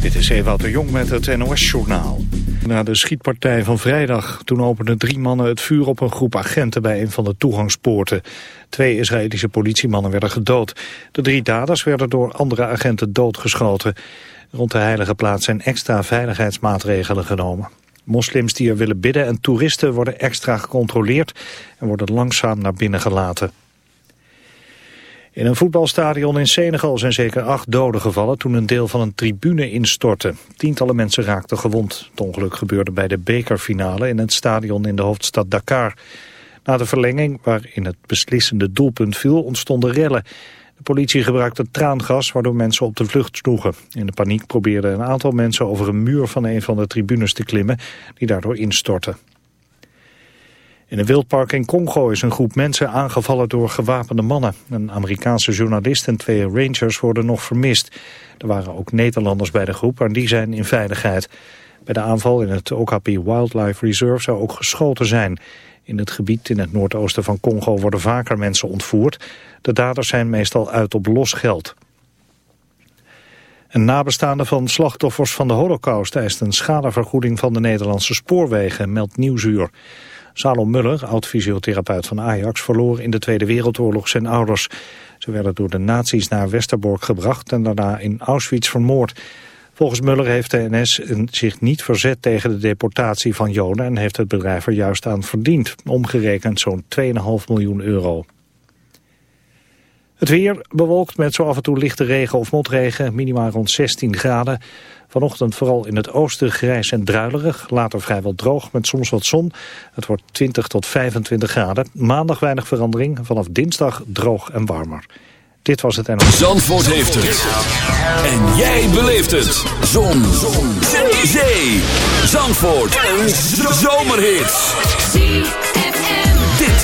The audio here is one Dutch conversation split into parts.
Dit is Ewout de Jong met het NOS-journaal. Na de schietpartij van vrijdag, toen openden drie mannen het vuur op een groep agenten bij een van de toegangspoorten. Twee Israëlische politiemannen werden gedood. De drie daders werden door andere agenten doodgeschoten. Rond de heilige plaats zijn extra veiligheidsmaatregelen genomen. Moslims die er willen bidden en toeristen worden extra gecontroleerd en worden langzaam naar binnen gelaten. In een voetbalstadion in Senegal zijn zeker acht doden gevallen toen een deel van een tribune instortte. Tientallen mensen raakten gewond. Het ongeluk gebeurde bij de bekerfinale in het stadion in de hoofdstad Dakar. Na de verlenging, waarin het beslissende doelpunt viel, ontstonden rellen. De politie gebruikte traangas waardoor mensen op de vlucht sloegen. In de paniek probeerden een aantal mensen over een muur van een van de tribunes te klimmen die daardoor instortte. In een wildpark in Congo is een groep mensen aangevallen door gewapende mannen. Een Amerikaanse journalist en twee rangers worden nog vermist. Er waren ook Nederlanders bij de groep, maar die zijn in veiligheid. Bij de aanval in het Okapi Wildlife Reserve zou ook geschoten zijn. In het gebied in het noordoosten van Congo worden vaker mensen ontvoerd. De daders zijn meestal uit op los geld. Een nabestaande van slachtoffers van de holocaust eist een schadevergoeding van de Nederlandse spoorwegen, meldt Nieuwsuur. Salom Muller, oud-fysiotherapeut van Ajax, verloor in de Tweede Wereldoorlog zijn ouders. Ze werden door de nazi's naar Westerbork gebracht en daarna in Auschwitz vermoord. Volgens Muller heeft de NS zich niet verzet tegen de deportatie van Joden... en heeft het bedrijf er juist aan verdiend, omgerekend zo'n 2,5 miljoen euro. Het weer bewolkt met zo af en toe lichte regen of motregen, minimaal rond 16 graden. Vanochtend vooral in het oosten grijs en druilerig, later vrijwel droog met soms wat zon. Het wordt 20 tot 25 graden. Maandag weinig verandering, vanaf dinsdag droog en warmer. Dit was het en... Zandvoort heeft het. En jij beleeft het. Zon. zon. Zee. Zandvoort. Een zomerhit.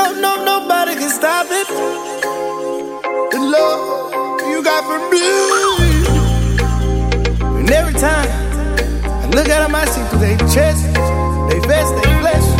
No, no, no, no, nobody can stop it. The love you got for me. And every time I look at them, I see through their chest, they vest, they flesh.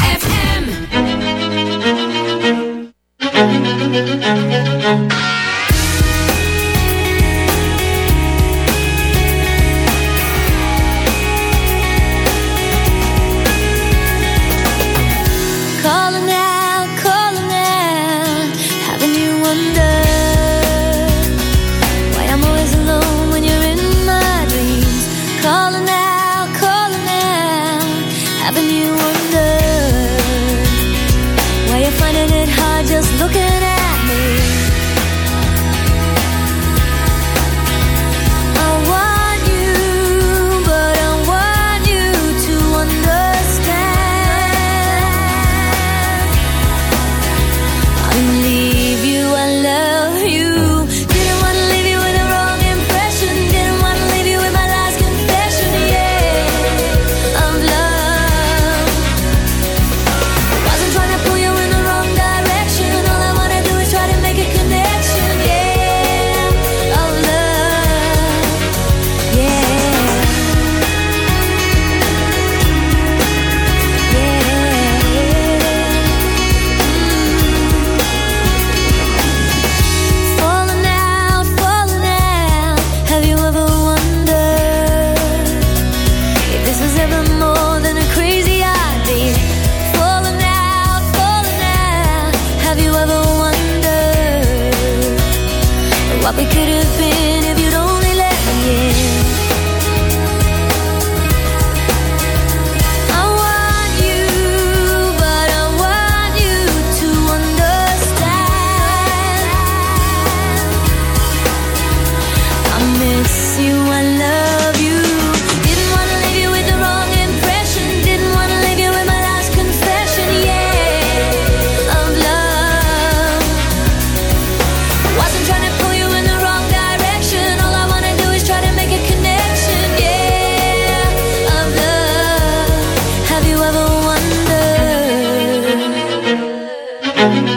having you wonder why you're finding it hard just looking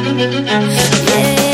Yeah.